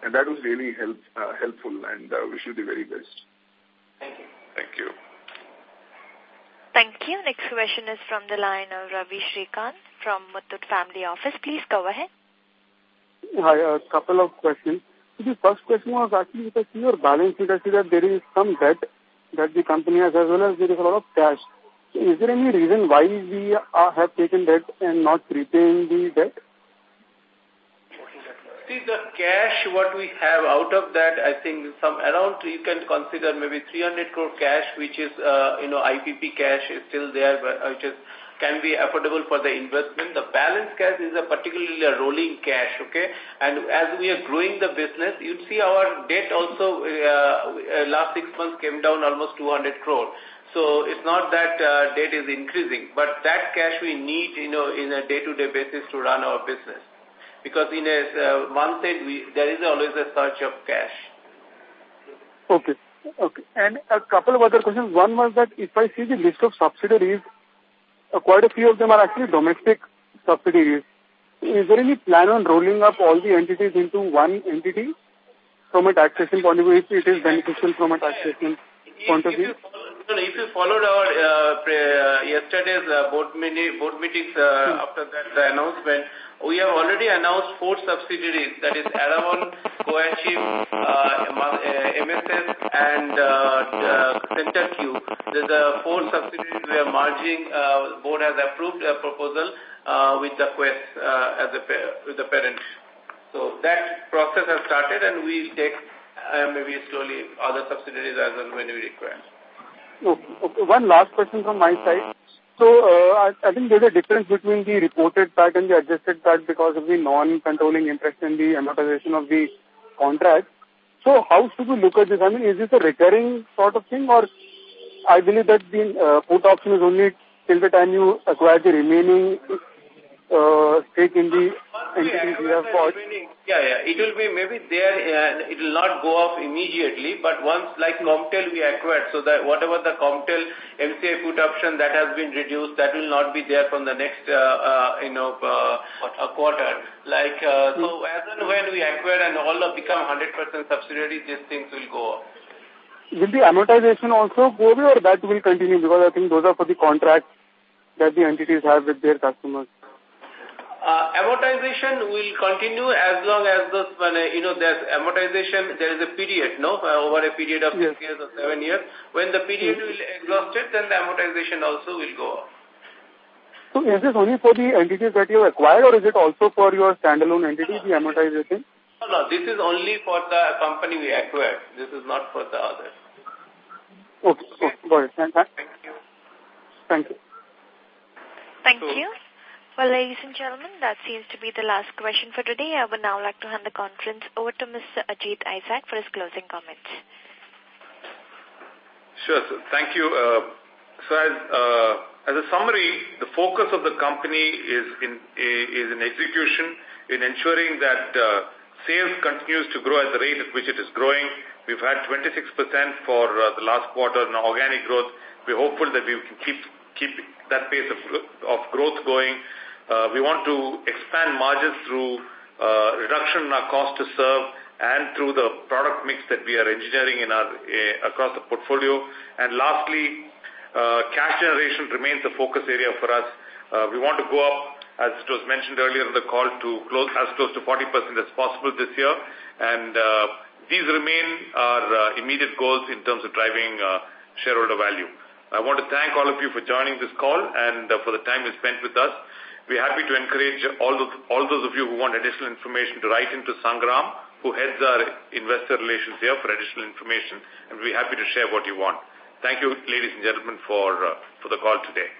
and that was really help, uh, helpful and uh, wish you the very best. Thank you. Thank you. Thank you. Next question is from the line of Ravi Shrikant from Muthoot Family Office. Please go ahead. Hi, a couple of questions. The first question was actually because see your balance sheet, I see that there is some debt that the company has as well as there is a lot of cash. So Is there any reason why we are, have taken debt and not repaying the debt? See, the cash, what we have out of that, I think some around, you can consider maybe 300 crore cash, which is, uh, you know, IPP cash is still there, uh, which is, can be affordable for the investment. The balance cash is a particularly a rolling cash, okay? And as we are growing the business, you'd see our debt also, uh, uh, last six months came down almost 200 crore. So it's not that uh, debt is increasing, but that cash we need, you know, in a day-to-day -day basis to run our business because in a uh, one side we, there is always a search of cash. Okay. Okay. And a couple of other questions. One was that if I see the list of subsidiaries, uh, quite a few of them are actually domestic subsidiaries. Is there any plan on rolling up all the entities into one entity from a taxation point of view if it is beneficial from a taxation point of view? if you followed our uh, uh, yesterday's uh, board, mini, board meetings uh, hmm. after that the announcement, we have already announced four subsidiaries, that is Aravon, Coachieve, uh, MSS, and uh, uh, CenterQ. There's uh, four subsidiaries we are merging. Uh, board has approved a proposal uh, with the Quess uh, as a with the parent. So that process has started, and we'll take uh, maybe slowly other subsidiaries as and when we require. Okay. okay. One last question from my side. So uh, I, I think there's a difference between the reported PAT and the adjusted PAT because of the non-controlling interest and the amortization of the contract. So how should we look at this? I mean, is this a recurring sort of thing or I believe that the uh, put option is only till the time you acquire the remaining uh, stake in the entities you have bought? Yeah, yeah. It will be maybe there, uh, it will not go off immediately, but once like Comtel we acquired, so that whatever the Comtel NCI put option that has been reduced, that will not be there from the next, uh, uh, you know, uh, quarter. Like, uh, so as and when we acquire and all of become 100% subsidiary, these things will go off. will the amortization also go away or that will continue because I think those are for the contracts that the entities have with their customers? Uh, amortization will continue as long as the, you know, there's amortization, there is a period, no, uh, over a period of yes. six years or seven years. When the period -hmm. will exhausted, then the amortization also will go up. So is this only for the entities that you acquired or is it also for your standalone entity, the amortization? No, no, this is only for the company we acquired. This is not for the others. Okay, okay got it. Thank you. Thank you. Thank you. Well, ladies and gentlemen, that seems to be the last question for today. I would now like to hand the conference over to Mr. Ajit Isaac for his closing comments. Sure. Thank you. Uh, so as, uh, as a summary, the focus of the company is in, is in execution, in ensuring that uh, sales continues to grow at the rate at which it is growing. We've had 26% for uh, the last quarter in organic growth. We're hopeful that we can keep keep that pace of, of growth going we want to expand margins through uh, reduction in our cost to serve and through the product mix that we are engineering in our uh, across the portfolio. And lastly, uh, cash generation remains a focus area for us. Uh, we want to go up, as it was mentioned earlier in the call, to close as close to 40% as possible this year. And uh, these remain our uh, immediate goals in terms of driving uh, shareholder value. I want to thank all of you for joining this call and uh, for the time you spent with us. We're happy to encourage all those, all those of you who want additional information to write into Sangram, who heads our investor relations here for additional information, and we're happy to share what you want. Thank you, ladies and gentlemen, for, uh, for the call today.